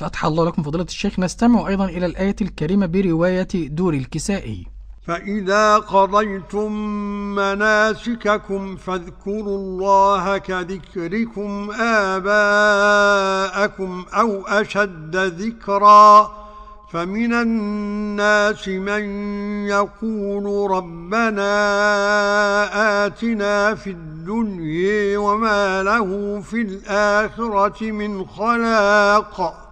فتح الله لكم فضيلة الشيخ. نستمع أيضا إلى الآية الكريمة برواية دور الكسائي فإذا قضيتم مناسككم فاذكروا الله كذكركم آباءكم أو أشد ذكرًا. فمن الناس من يقول ربنا آتنا في الدنيا وما له في الآخرة من خلاق.